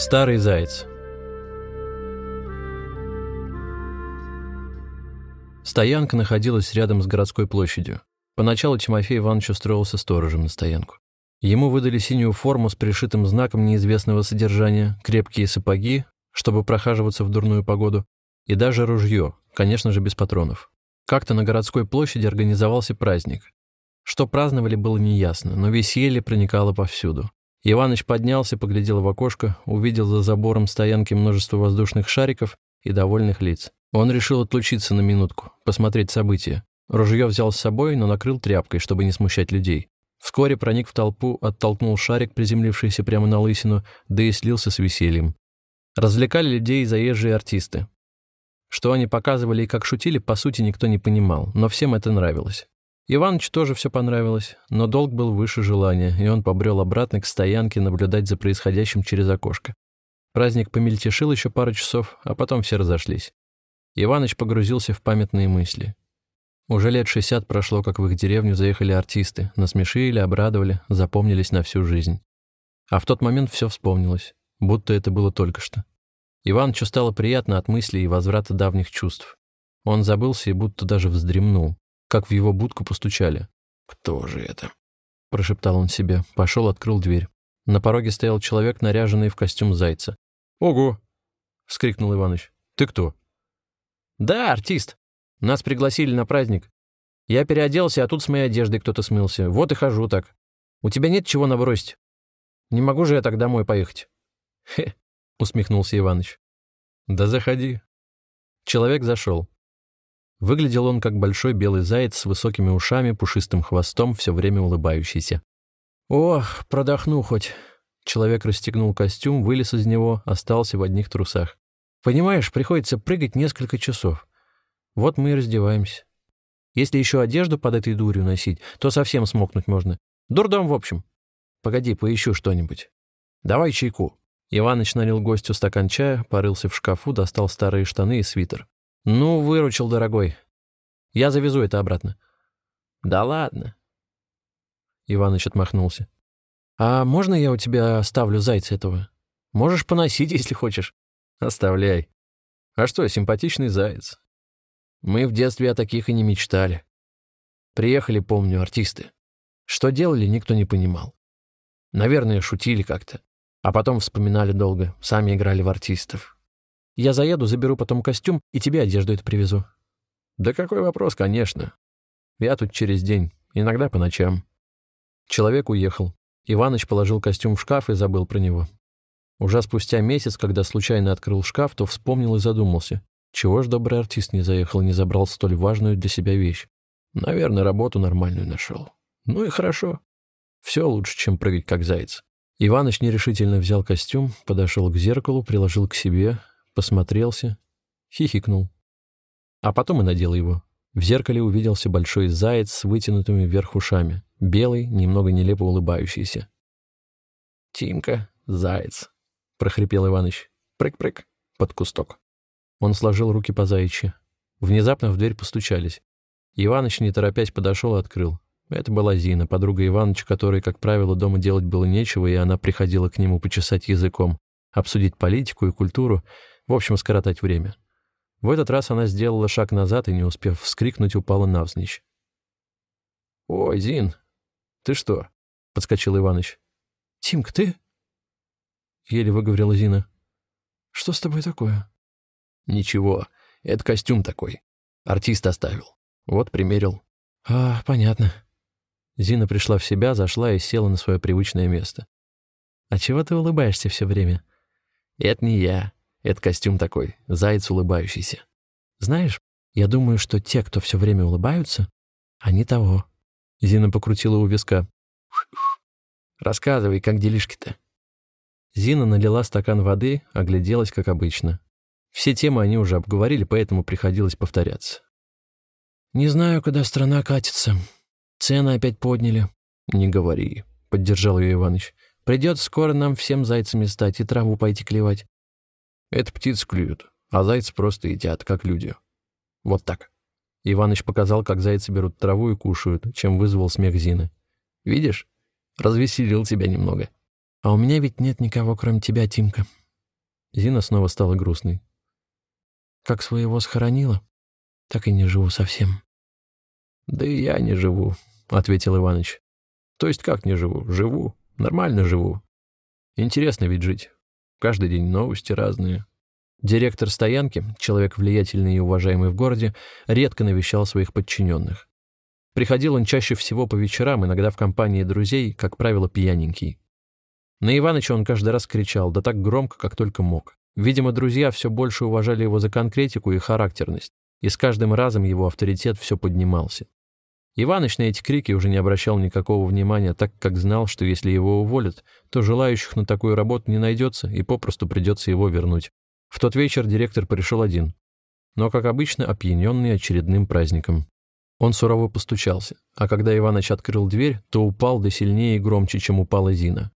Старый заяц. Стоянка находилась рядом с городской площадью. Поначалу Тимофей Иванович устроился сторожем на стоянку. Ему выдали синюю форму с пришитым знаком неизвестного содержания, крепкие сапоги, чтобы прохаживаться в дурную погоду, и даже ружье, конечно же, без патронов. Как-то на городской площади организовался праздник. Что праздновали, было неясно, но веселье проникало повсюду. Иваныч поднялся, поглядел в окошко, увидел за забором стоянки множество воздушных шариков и довольных лиц. Он решил отлучиться на минутку, посмотреть события. Ружье взял с собой, но накрыл тряпкой, чтобы не смущать людей. Вскоре проник в толпу, оттолкнул шарик, приземлившийся прямо на лысину, да и слился с весельем. Развлекали людей заезжие артисты. Что они показывали и как шутили, по сути, никто не понимал, но всем это нравилось. Иваныч тоже все понравилось, но долг был выше желания, и он побрел обратно к стоянке наблюдать за происходящим через окошко. Праздник помельтешил еще пару часов, а потом все разошлись. Иваныч погрузился в памятные мысли. Уже лет шестьдесят прошло, как в их деревню заехали артисты, насмешили, обрадовали, запомнились на всю жизнь. А в тот момент все вспомнилось, будто это было только что. Иванычу стало приятно от мыслей и возврата давних чувств. Он забылся и будто даже вздремнул как в его будку постучали. «Кто же это?» — прошептал он себе. Пошел, открыл дверь. На пороге стоял человек, наряженный в костюм зайца. «Ого!» — вскрикнул Иваныч. «Ты кто?» «Да, артист. Нас пригласили на праздник. Я переоделся, а тут с моей одеждой кто-то смылся. Вот и хожу так. У тебя нет чего набросить? Не могу же я так домой поехать?» «Хе!» — усмехнулся Иваныч. «Да заходи». Человек зашел. Выглядел он как большой белый заяц с высокими ушами, пушистым хвостом, все время улыбающийся. «Ох, продохну хоть». Человек расстегнул костюм, вылез из него, остался в одних трусах. «Понимаешь, приходится прыгать несколько часов. Вот мы и раздеваемся. Если еще одежду под этой дурью носить, то совсем смокнуть можно. Дурдом, в общем. Погоди, поищу что-нибудь. Давай чайку». Иваныч налил гостю стакан чая, порылся в шкафу, достал старые штаны и свитер. «Ну, выручил, дорогой. Я завезу это обратно». «Да ладно». Иваныч отмахнулся. «А можно я у тебя оставлю зайца этого? Можешь поносить, если хочешь». «Оставляй. А что, симпатичный заяц. Мы в детстве о таких и не мечтали. Приехали, помню, артисты. Что делали, никто не понимал. Наверное, шутили как-то. А потом вспоминали долго, сами играли в артистов. Я заеду, заберу потом костюм и тебе одежду это привезу». «Да какой вопрос, конечно. Я тут через день, иногда по ночам». Человек уехал. Иваныч положил костюм в шкаф и забыл про него. Уже спустя месяц, когда случайно открыл шкаф, то вспомнил и задумался. Чего ж добрый артист не заехал и не забрал столь важную для себя вещь? Наверное, работу нормальную нашел. Ну и хорошо. Все лучше, чем прыгать как заяц. Иваныч нерешительно взял костюм, подошел к зеркалу, приложил к себе, посмотрелся, хихикнул. А потом и надел его. В зеркале увиделся большой заяц с вытянутыми вверх ушами, белый, немного нелепо улыбающийся. «Тимка, заяц», — прохрипел Иваныч. «Прыг-прыг» под кусток. Он сложил руки по заячьи. Внезапно в дверь постучались. Иваныч, не торопясь, подошел и открыл. Это была Зина, подруга Иваныча, которой, как правило, дома делать было нечего, и она приходила к нему почесать языком, обсудить политику и культуру, в общем, скоротать время. В этот раз она сделала шаг назад и, не успев вскрикнуть, упала навзничь. «Ой, Зин, ты что?» — подскочил Иваныч. «Тимка, ты?» — еле выговорила Зина. «Что с тобой такое?» «Ничего, это костюм такой. Артист оставил. Вот примерил». «А, понятно». Зина пришла в себя, зашла и села на свое привычное место. «А чего ты улыбаешься все время?» «Это не я. Это костюм такой, заяц улыбающийся. Знаешь, я думаю, что те, кто все время улыбаются, они того. Зина покрутила у виска. Рассказывай, как делишки-то? Зина налила стакан воды, огляделась, как обычно. Все темы они уже обговорили, поэтому приходилось повторяться. «Не знаю, куда страна катится. Цены опять подняли». «Не говори», — поддержал ее Иваныч. «Придется скоро нам всем зайцами стать и траву пойти клевать. Это птицы клюют, а зайцы просто едят, как люди. Вот так. Иваныч показал, как зайцы берут траву и кушают, чем вызвал смех Зины. Видишь? Развеселил тебя немного. А у меня ведь нет никого, кроме тебя, Тимка. Зина снова стала грустной. «Как своего схоронила, так и не живу совсем». «Да и я не живу», — ответил Иваныч. «То есть как не живу? Живу. Нормально живу. Интересно ведь жить. Каждый день новости разные». Директор стоянки, человек влиятельный и уважаемый в городе, редко навещал своих подчиненных. Приходил он чаще всего по вечерам, иногда в компании друзей, как правило, пьяненький. На Иваныча он каждый раз кричал, да так громко, как только мог. Видимо, друзья все больше уважали его за конкретику и характерность, и с каждым разом его авторитет все поднимался. Иваныч на эти крики уже не обращал никакого внимания, так как знал, что если его уволят, то желающих на такую работу не найдется и попросту придется его вернуть. В тот вечер директор пришел один, но, как обычно, опьяненный очередным праздником. Он сурово постучался, а когда Иваныч открыл дверь, то упал да сильнее и громче, чем упала Зина.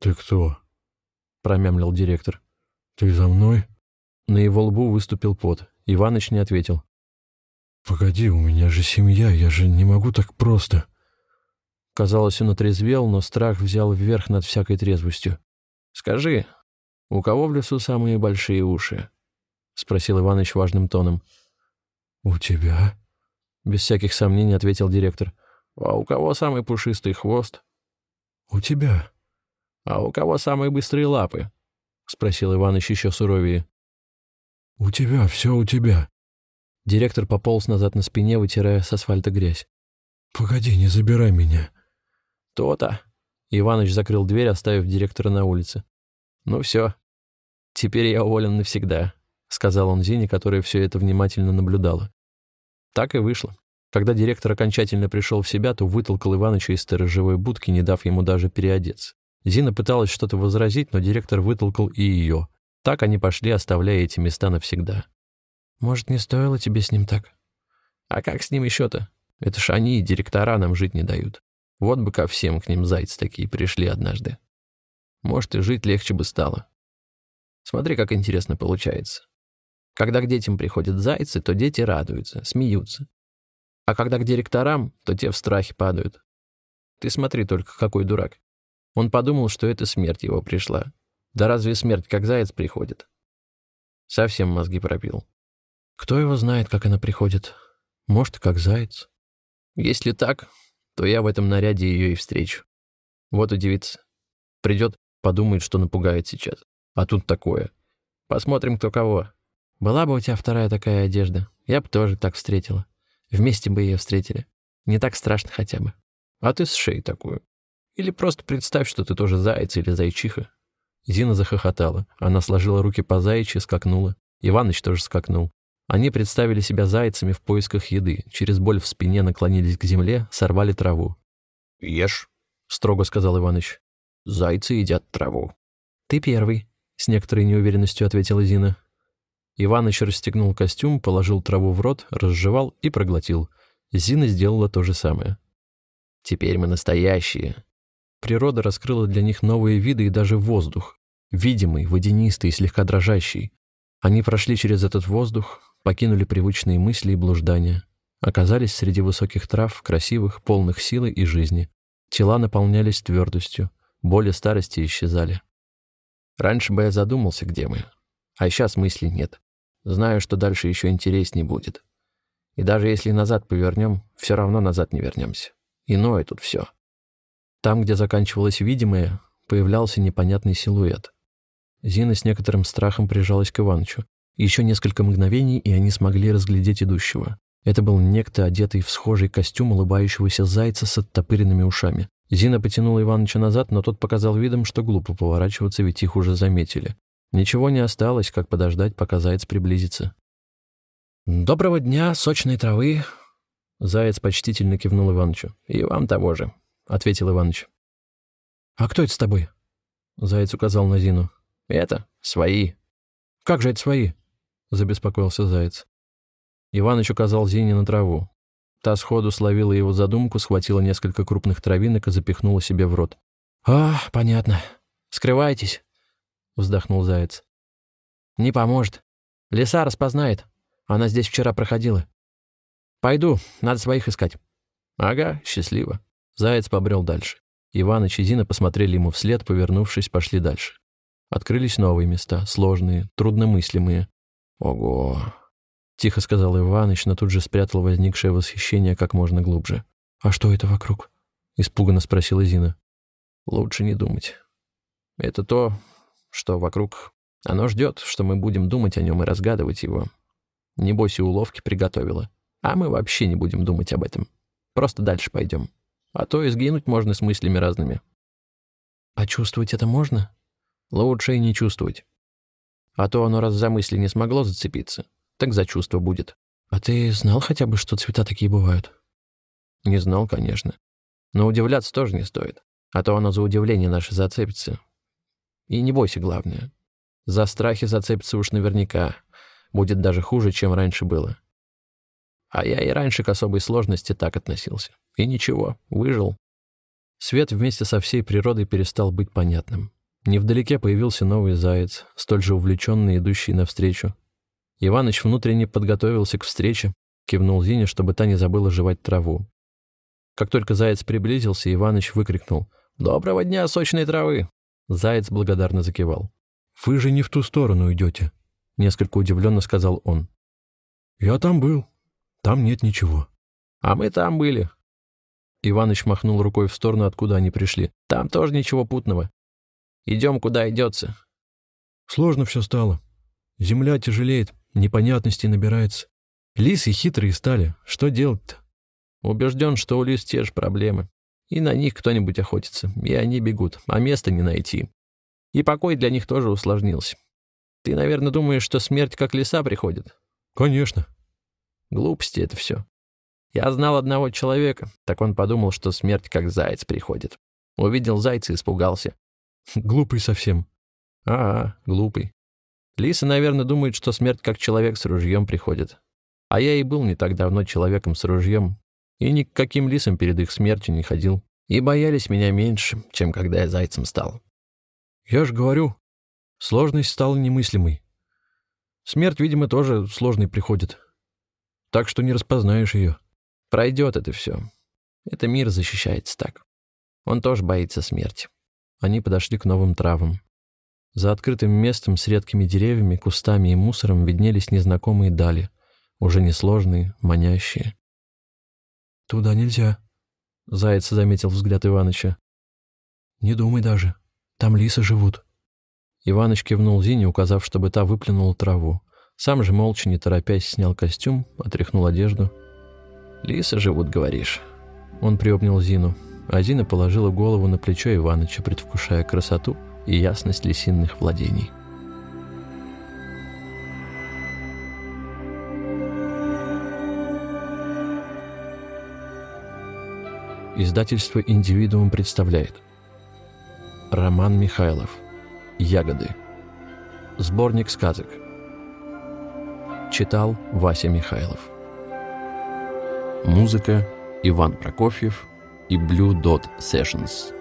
«Ты кто?» — промямлил директор. «Ты за мной?» На его лбу выступил пот. Иваныч не ответил. «Погоди, у меня же семья, я же не могу так просто». Казалось, он отрезвел, но страх взял вверх над всякой трезвостью. «Скажи, у кого в лесу самые большие уши?» — спросил Иваныч важным тоном. «У тебя?» — без всяких сомнений ответил директор. «А у кого самый пушистый хвост?» «У тебя». «А у кого самые быстрые лапы?» — спросил Иваныч еще суровее. «У тебя, все у тебя». Директор пополз назад на спине, вытирая с асфальта грязь. «Погоди, не забирай меня». «То-то». Иваныч закрыл дверь, оставив директора на улице. «Ну все, теперь я уволен навсегда», — сказал он Зине, которая все это внимательно наблюдала. Так и вышло. Когда директор окончательно пришел в себя, то вытолкал Иваныча из сторожевой будки, не дав ему даже переодеться. Зина пыталась что-то возразить, но директор вытолкал и ее. Так они пошли, оставляя эти места навсегда. «Может, не стоило тебе с ним так?» «А как с ним еще-то? Это ж они, директора, нам жить не дают. Вот бы ко всем к ним зайцы такие пришли однажды. Может, и жить легче бы стало. Смотри, как интересно получается. Когда к детям приходят зайцы, то дети радуются, смеются. А когда к директорам, то те в страхе падают. Ты смотри только, какой дурак. Он подумал, что это смерть его пришла. Да разве смерть как заяц приходит? Совсем мозги пропил. Кто его знает, как она приходит? Может, как заяц. Если так, то я в этом наряде ее и встречу. Вот удивится. Придет, подумает, что напугает сейчас. А тут такое. Посмотрим, кто кого. Была бы у тебя вторая такая одежда, я бы тоже так встретила. Вместе бы ее встретили. Не так страшно хотя бы. А ты с шеей такую. Или просто представь, что ты тоже заяц или зайчиха». Зина захохотала. Она сложила руки по заячьи, скакнула. Иваныч тоже скакнул. Они представили себя зайцами в поисках еды. Через боль в спине наклонились к земле, сорвали траву. «Ешь», — строго сказал Иваныч. «Зайцы едят траву». «Ты первый», — с некоторой неуверенностью ответила Зина. Иваныч расстегнул костюм, положил траву в рот, разжевал и проглотил. Зина сделала то же самое. «Теперь мы настоящие», Природа раскрыла для них новые виды и даже воздух. Видимый, водянистый, слегка дрожащий. Они прошли через этот воздух, покинули привычные мысли и блуждания. Оказались среди высоких трав, красивых, полных силы и жизни. Тела наполнялись твердостью, боли старости исчезали. Раньше бы я задумался, где мы. А сейчас мыслей нет. Знаю, что дальше еще интереснее будет. И даже если назад повернем, все равно назад не вернемся. Иное тут все. Там, где заканчивалось видимое, появлялся непонятный силуэт. Зина с некоторым страхом прижалась к Иванычу. Еще несколько мгновений, и они смогли разглядеть идущего. Это был некто, одетый в схожий костюм улыбающегося зайца с оттопыренными ушами. Зина потянула Иваныча назад, но тот показал видом, что глупо поворачиваться, ведь их уже заметили. Ничего не осталось, как подождать, пока заяц приблизится. «Доброго дня, сочной травы!» Заяц почтительно кивнул Иванычу. «И вам того же. — ответил Иваныч. «А кто это с тобой?» Заяц указал на Зину. «Это свои». «Как же это свои?» — забеспокоился Заяц. Иваныч указал Зине на траву. Та сходу словила его задумку, схватила несколько крупных травинок и запихнула себе в рот. «А, понятно. Скрывайтесь», — вздохнул Заяц. «Не поможет. Лиса распознает. Она здесь вчера проходила. Пойду, надо своих искать». «Ага, счастливо», Заяц побрел дальше. Иван и Чезина посмотрели ему вслед, повернувшись, пошли дальше. Открылись новые места, сложные, трудномыслимые. «Ого!» — тихо сказал Иваныч, но тут же спрятал возникшее восхищение как можно глубже. «А что это вокруг?» — испуганно спросила Зина. «Лучше не думать. Это то, что вокруг. Оно ждет, что мы будем думать о нем и разгадывать его. Небось и уловки приготовила. А мы вообще не будем думать об этом. Просто дальше пойдем. А то и сгинуть можно с мыслями разными. А чувствовать это можно? Лучше и не чувствовать. А то оно раз за мысли не смогло зацепиться, так за чувство будет. А ты знал хотя бы, что цвета такие бывают? Не знал, конечно. Но удивляться тоже не стоит. А то оно за удивление наше зацепится. И не бойся, главное. За страхи зацепится уж наверняка. Будет даже хуже, чем раньше было. А я и раньше к особой сложности так относился. И ничего, выжил. Свет вместе со всей природой перестал быть понятным. Невдалеке появился новый заяц, столь же увлеченный, идущий навстречу. Иваныч внутренне подготовился к встрече, кивнул Зине, чтобы та не забыла жевать траву. Как только заяц приблизился, Иваныч выкрикнул «Доброго дня, сочной травы!» Заяц благодарно закивал. «Вы же не в ту сторону идете», — несколько удивленно сказал он. «Я там был. Там нет ничего». «А мы там были». Иваныч махнул рукой в сторону, откуда они пришли. «Там тоже ничего путного. Идем, куда идется». «Сложно все стало. Земля тяжелеет, непонятностей набирается. Лисы хитрые стали. Что делать-то?» Убежден, что у лис те же проблемы. И на них кто-нибудь охотится, и они бегут, а места не найти. И покой для них тоже усложнился. Ты, наверное, думаешь, что смерть как лиса приходит? Конечно. Глупости это все. Я знал одного человека, так он подумал, что смерть как заяц приходит. Увидел зайца и испугался. Глупый совсем. А, глупый. Лиса, наверное, думает, что смерть как человек с ружьем приходит. А я и был не так давно человеком с ружьем, и ни к каким лисам перед их смертью не ходил. И боялись меня меньше, чем когда я зайцем стал. Я же говорю, сложность стала немыслимой. Смерть, видимо, тоже сложной приходит. Так что не распознаешь ее. Пройдет это все. Это мир защищается так. Он тоже боится смерти. Они подошли к новым травам. За открытым местом с редкими деревьями, кустами и мусором виднелись незнакомые дали, уже несложные, манящие. «Туда нельзя», — Заяц заметил взгляд Иваныча. «Не думай даже. Там лисы живут». Иваныч кивнул Зине, указав, чтобы та выплюнула траву. Сам же молча, не торопясь, снял костюм, отряхнул одежду. «Лисы живут, говоришь?» Он приобнял Зину, а Зина положила голову на плечо Иваныча, предвкушая красоту и ясность лисинных владений. Издательство «Индивидуум» представляет. Роман Михайлов. «Ягоды» Сборник сказок. Читал Вася Михайлов. Музыка. Иван Прокофьев и Blue Dot Sessions